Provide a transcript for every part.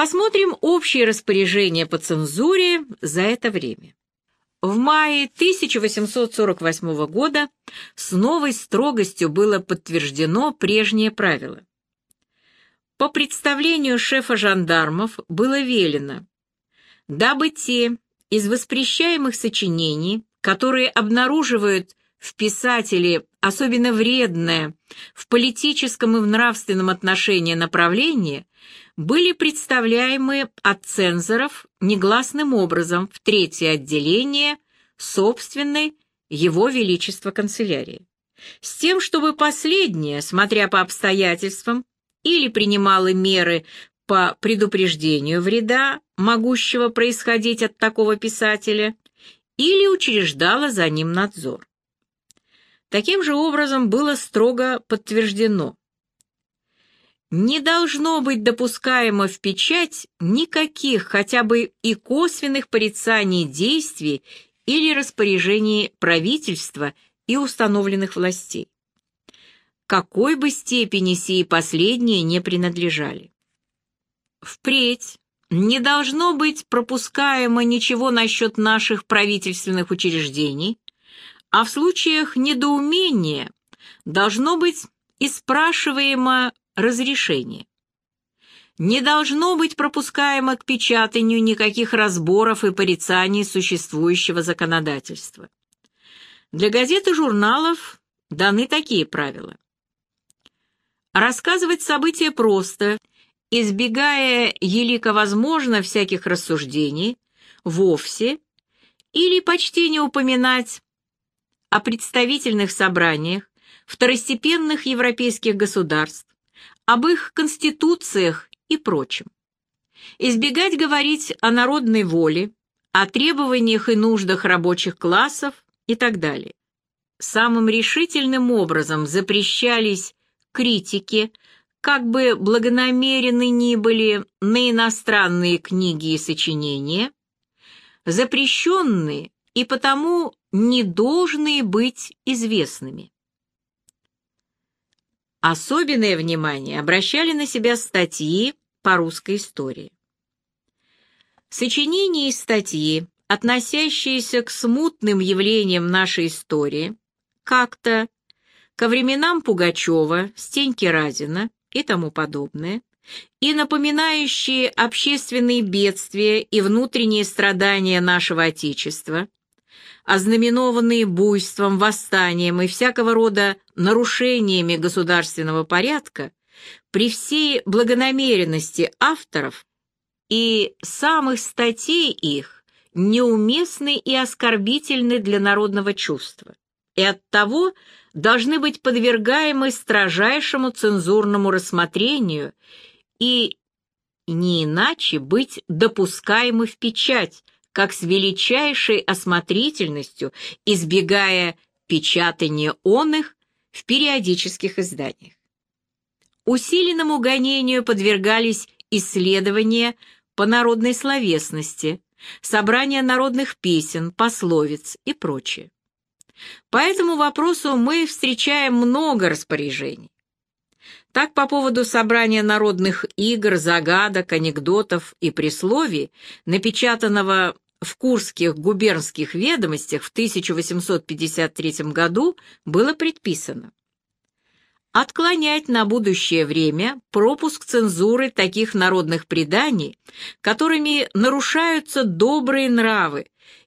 Посмотрим общие распоряжения по цензуре за это время. В мае 1848 года с новой строгостью было подтверждено прежнее правило. По представлению шефа жандармов было велено, дабы те из воспрещаемых сочинений, которые обнаруживают в писателе особенно вредное в политическом и в нравственном отношении направление, были представляемы от цензоров негласным образом в третье отделение собственной Его Величества канцелярии, с тем, чтобы последнее, смотря по обстоятельствам, или принимала меры по предупреждению вреда, могущего происходить от такого писателя, или учреждала за ним надзор. Таким же образом было строго подтверждено, не должно быть допускаемо в печать никаких хотя бы и косвенных порицаний действий или распоряжений правительства и установленных властей. Какой бы степени сии последние не принадлежали. Впредь не должно быть пропускаемо ничего насчет наших правительственных учреждений, а в случаях недоумения должно быть и спрашиваемо разрешение. Не должно быть пропускаемо к печатанию никаких разборов и порицаний существующего законодательства. Для газет и журналов даны такие правила. Рассказывать события просто, избегая елико возможно всяких рассуждений, вовсе или почти не упоминать о представительных собраниях второстепенных европейских государств, об их конституциях и прочем. Избегать говорить о народной воле, о требованиях и нуждах рабочих классов и так далее. Самым решительным образом запрещались критики, как бы благонамерены ни были на иностранные книги и сочинения, запрещенные и потому не должны быть известными. Особенное внимание обращали на себя статьи по русской истории. Сочинения и статьи, относящиеся к смутным явлениям нашей истории, как-то ко временам Пугачева, Стеньки Разина и тому подобное, и напоминающие общественные бедствия и внутренние страдания нашего Отечества – ознаменованные буйством, восстанием и всякого рода нарушениями государственного порядка, при всей благонамеренности авторов и самых статей их неуместны и оскорбительны для народного чувства, и оттого должны быть подвергаемы строжайшему цензурному рассмотрению и не иначе быть допускаемы в печать, как с величайшей осмотрительностью, избегая печатания он их в периодических изданиях. Усиленному гонению подвергались исследования по народной словесности, собрания народных песен, пословиц и прочее. По этому вопросу мы встречаем много распоряжений. Так, по поводу собрания народных игр, загадок, анекдотов и присловий, напечатанного в Курских губернских ведомостях в 1853 году, было предписано отклонять на будущее время пропуск цензуры таких народных преданий, которыми нарушаются добрые нравы,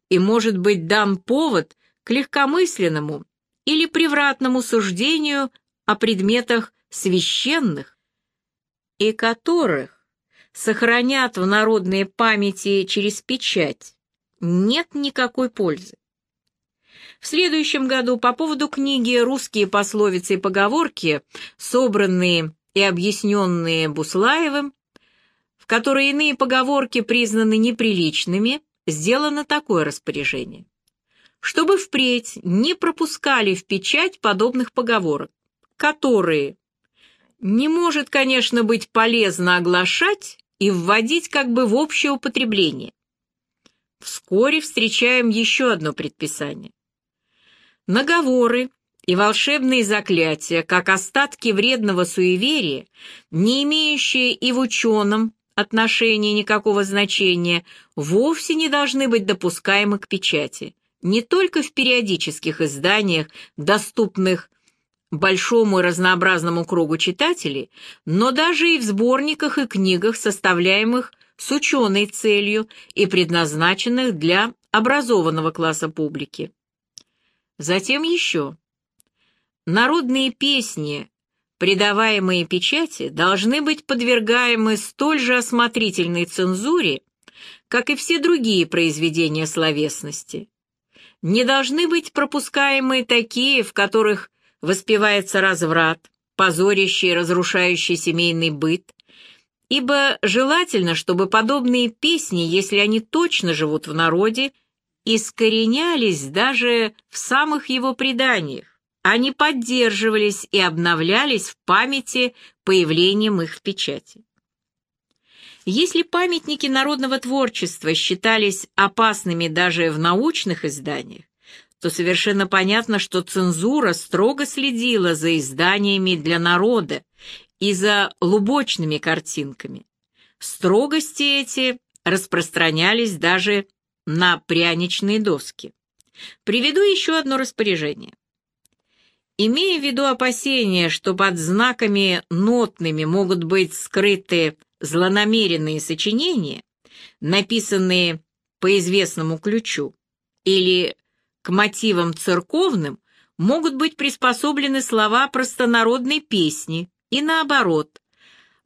и может быть дан повод к легкомысленному или превратному суждению о предметах священных, и которых сохранят в народной памяти через печать, нет никакой пользы. В следующем году по поводу книги «Русские пословицы и поговорки», собранные и объясненные Буслаевым, в которой иные поговорки признаны неприличными, сделано такое распоряжение. Чтобы впредь не пропускали в печать подобных поговорок, которые не может, конечно, быть полезно оглашать и вводить как бы в общее употребление. Вскоре встречаем еще одно предписание. Наговоры и волшебные заклятия, как остатки вредного суеверия, не имеющие и в ученом, отношения никакого значения, вовсе не должны быть допускаемы к печати, не только в периодических изданиях, доступных большому и разнообразному кругу читателей, но даже и в сборниках и книгах, составляемых с ученой целью и предназначенных для образованного класса публики. Затем еще. Народные песни, придаваемые печати, должны быть подвергаемы столь же осмотрительной цензуре, как и все другие произведения словесности. Не должны быть пропускаемы такие, в которых воспевается разврат, позорящий и разрушающий семейный быт, ибо желательно, чтобы подобные песни, если они точно живут в народе, искоренялись даже в самых его преданиях. Они поддерживались и обновлялись в памяти появлением их в печати. Если памятники народного творчества считались опасными даже в научных изданиях, то совершенно понятно, что цензура строго следила за изданиями для народа и за лубочными картинками. Строгости эти распространялись даже на пряничные доски. Приведу еще одно распоряжение. Имея в виду опасения, что под знаками нотными могут быть скрыты злонамеренные сочинения, написанные по известному ключу, или к мотивам церковным могут быть приспособлены слова простонародной песни и наоборот.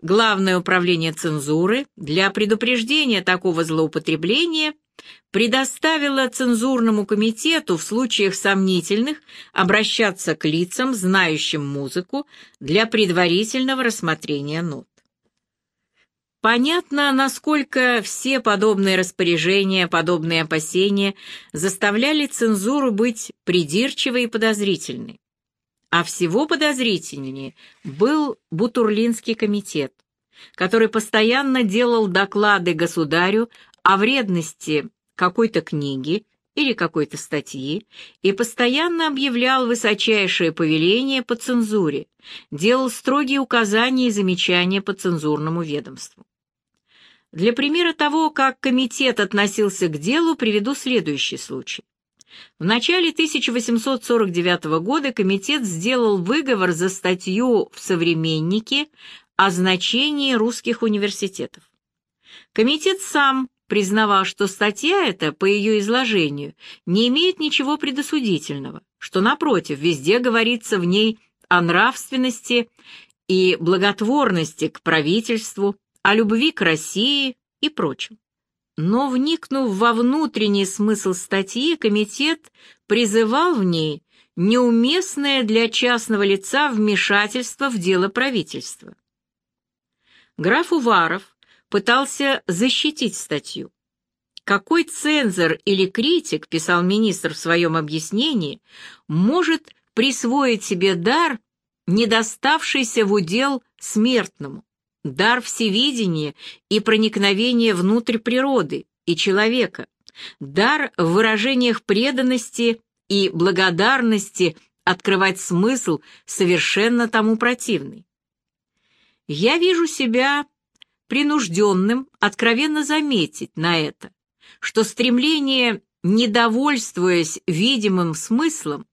Главное управление цензуры для предупреждения такого злоупотребления – предоставила цензурному комитету в случаях сомнительных обращаться к лицам, знающим музыку, для предварительного рассмотрения нот. Понятно, насколько все подобные распоряжения, подобные опасения заставляли цензуру быть придирчивой и подозрительной. А всего подозрительнее был Бутурлинский комитет, который постоянно делал доклады государю о вредности какой-то книги или какой-то статьи и постоянно объявлял высочайшее повеление по цензуре, делал строгие указания и замечания по цензурному ведомству. Для примера того, как комитет относился к делу, приведу следующий случай. В начале 1849 года комитет сделал выговор за статью в «Современнике» о значении русских университетов. Комитет сам признавал, что статья эта, по ее изложению, не имеет ничего предосудительного, что, напротив, везде говорится в ней о нравственности и благотворности к правительству, о любви к России и прочем. Но, вникнув во внутренний смысл статьи, комитет призывал в ней неуместное для частного лица вмешательство в дело правительства. Граф Уваров пытался защитить статью. Какой цензор или критик, писал министр в своем объяснении, может присвоить себе дар, не доставшийся в удел смертному, дар всевидения и проникновения внутрь природы и человека, дар в выражениях преданности и благодарности открывать смысл совершенно тому противный. Я вижу себя принужденным откровенно заметить на это, что стремление, недовольствуясь видимым смыслом,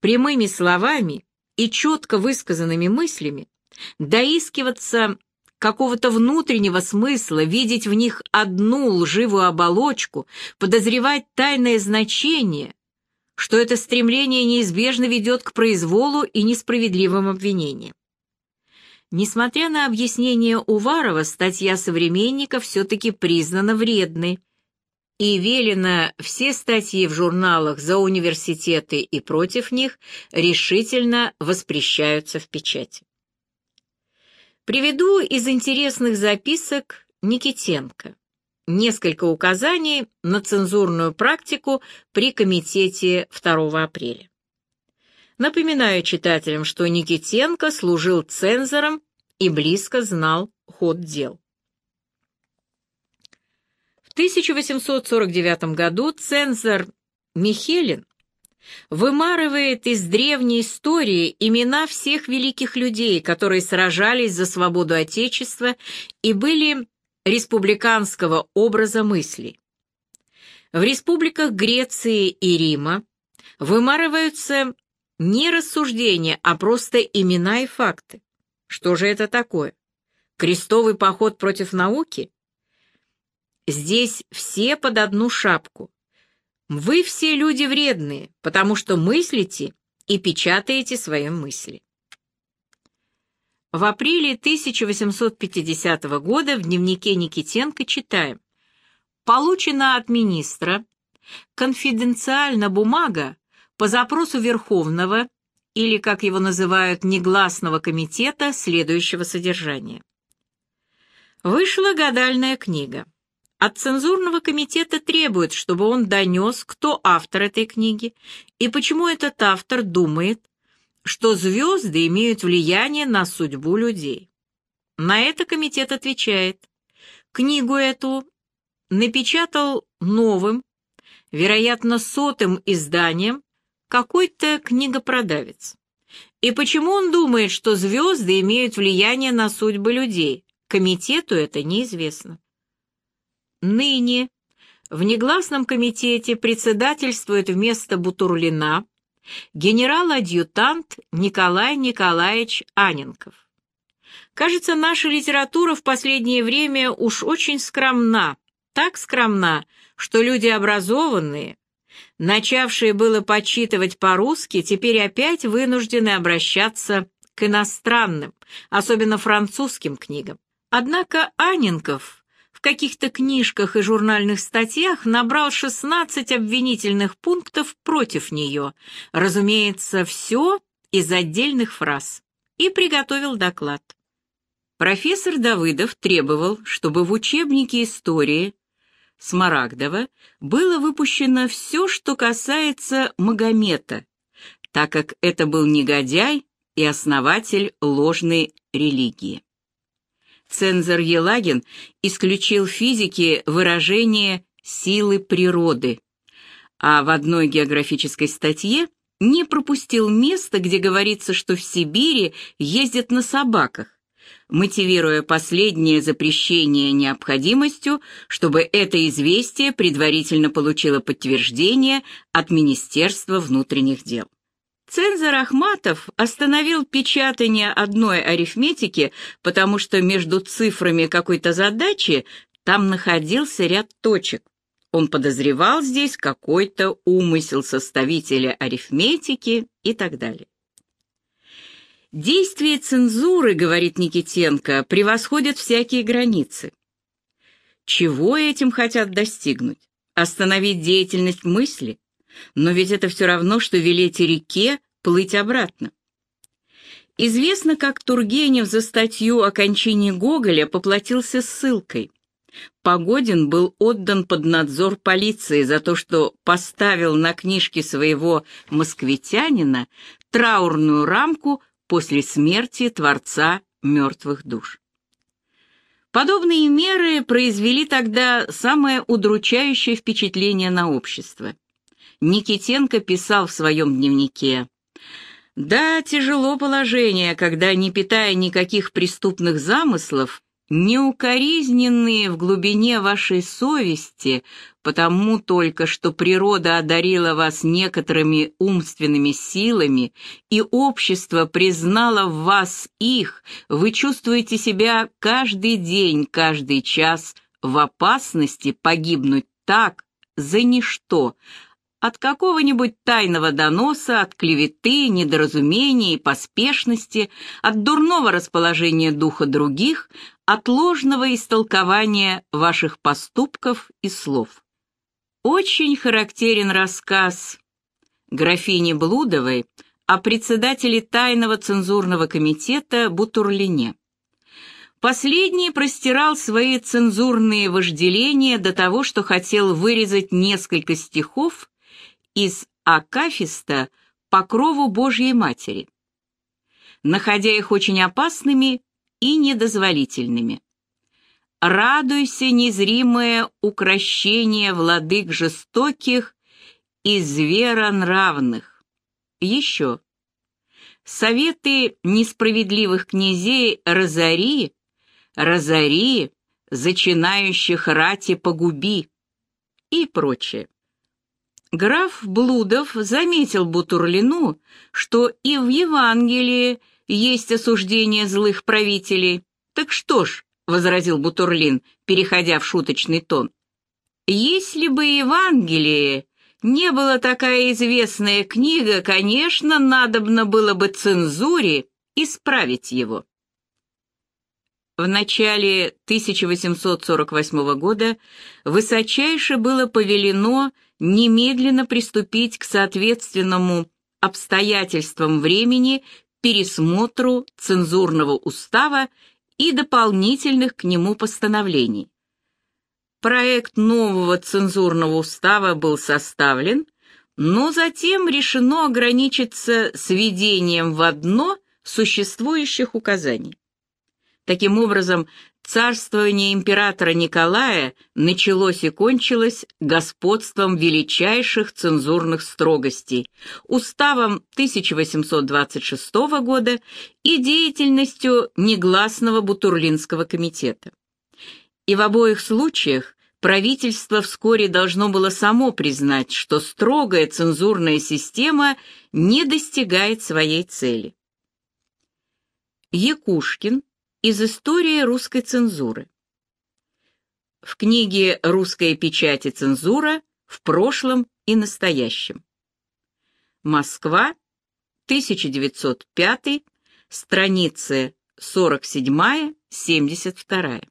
прямыми словами и четко высказанными мыслями, доискиваться какого-то внутреннего смысла, видеть в них одну лживую оболочку, подозревать тайное значение, что это стремление неизбежно ведет к произволу и несправедливым обвинениям. Несмотря на объяснение Уварова, статья «Современника» все-таки признана вредной, и велено все статьи в журналах за университеты и против них решительно воспрещаются в печати. Приведу из интересных записок Никитенко несколько указаний на цензурную практику при комитете 2 апреля. Напоминаю читателям, что Никитенко служил цензором и близко знал ход дел. В 1849 году цензор Михелин вымарывает из древней истории имена всех великих людей, которые сражались за свободу Отечества и были республиканского образа мысли. В республиках Греции и Рима вымарываются не рассуждения, а просто имена и факты. Что же это такое? Крестовый поход против науки? Здесь все под одну шапку. Вы все люди вредные, потому что мыслите и печатаете свои мысли. В апреле 1850 года в дневнике Никитенко читаем. Получена от министра конфиденциально бумага по запросу Верховного или, как его называют, негласного комитета следующего содержания. Вышла гадальная книга. От цензурного комитета требуют, чтобы он донес, кто автор этой книги и почему этот автор думает, что звезды имеют влияние на судьбу людей. На это комитет отвечает. Книгу эту напечатал новым, вероятно, сотым изданием какой-то книгопродавец. И почему он думает, что звезды имеют влияние на судьбы людей? Комитету это неизвестно. Ныне в негласном комитете председательствует вместо Бутурлина генерал-адъютант Николай Николаевич Аненков. Кажется, наша литература в последнее время уж очень скромна, так скромна, что люди образованные, начавшие было почитывать по-русски, теперь опять вынуждены обращаться к иностранным, особенно французским книгам. Однако Аненков в каких-то книжках и журнальных статьях набрал 16 обвинительных пунктов против нее, разумеется, все из отдельных фраз, и приготовил доклад. Профессор Давыдов требовал, чтобы в учебнике истории Смарагдова было выпущено все, что касается Магомета, так как это был негодяй и основатель ложной религии. Цензор Елагин исключил физики выражение «силы природы», а в одной географической статье не пропустил место, где говорится, что в Сибири ездят на собаках, мотивируя последнее запрещение необходимостью, чтобы это известие предварительно получило подтверждение от Министерства внутренних дел. Цензор Ахматов остановил печатание одной арифметики, потому что между цифрами какой-то задачи там находился ряд точек. Он подозревал здесь какой-то умысел составителя арифметики и так далее. Действие цензуры, говорит Никитенко, превосходят всякие границы. Чего этим хотят достигнуть? Остановить деятельность мысли? Но ведь это все равно, что велеть реке плыть обратно. Известно, как Тургенев за статью о кончине Гоголя поплатился ссылкой. Погодин был отдан под надзор полиции за то, что поставил на книжке своего москвитянина траурную рамку после смерти Творца мертвых душ. Подобные меры произвели тогда самое удручающее впечатление на общество. Никитенко писал в своем дневнике «Да, тяжело положение, когда, не питая никаких преступных замыслов, неукоризненные в глубине вашей совести, потому только что природа одарила вас некоторыми умственными силами, и общество признало в вас их, вы чувствуете себя каждый день, каждый час в опасности погибнуть так, за ничто, от какого-нибудь тайного доноса, от клеветы, недоразумения и поспешности, от дурного расположения духа других, от ложного истолкования ваших поступков и слов. Очень характерен рассказ графини Блудовой о председателе тайного цензурного комитета Бутурлине. Последний простирал свои цензурные вожделения до того, что хотел вырезать несколько стихов из Акафиста по крову Божьей Матери, находя их очень опасными и недозволительными. «Радуйся, незримое укращение владык жестоких из веронравных. Еще. Советы несправедливых князей разори, разори, зачинающих рати погуби и прочее. Граф Блудов заметил Бутурлину, что и в Евангелии есть осуждение злых правителей. Так что ж, — возразил Бутурлин, переходя в шуточный тон, — если бы Евангелие не была такая известная книга, конечно, надобно было бы цензуре исправить его. В начале 1848 года высочайше было повелено немедленно приступить к соответственному обстоятельствам времени пересмотру цензурного устава и дополнительных к нему постановлений. Проект нового цензурного устава был составлен, но затем решено ограничиться сведением в одно существующих указаний. Таким образом, царствование императора Николая началось и кончилось господством величайших цензурных строгостей, уставом 1826 года и деятельностью негласного Бутурлинского комитета и в обоих случаях правительство вскоре должно было само признать, что строгая цензурная система не достигает своей цели. Якушкин из истории русской цензуры. В книге «Русская печать и цензура. В прошлом и настоящем». Москва, 1905, страницы 47-72.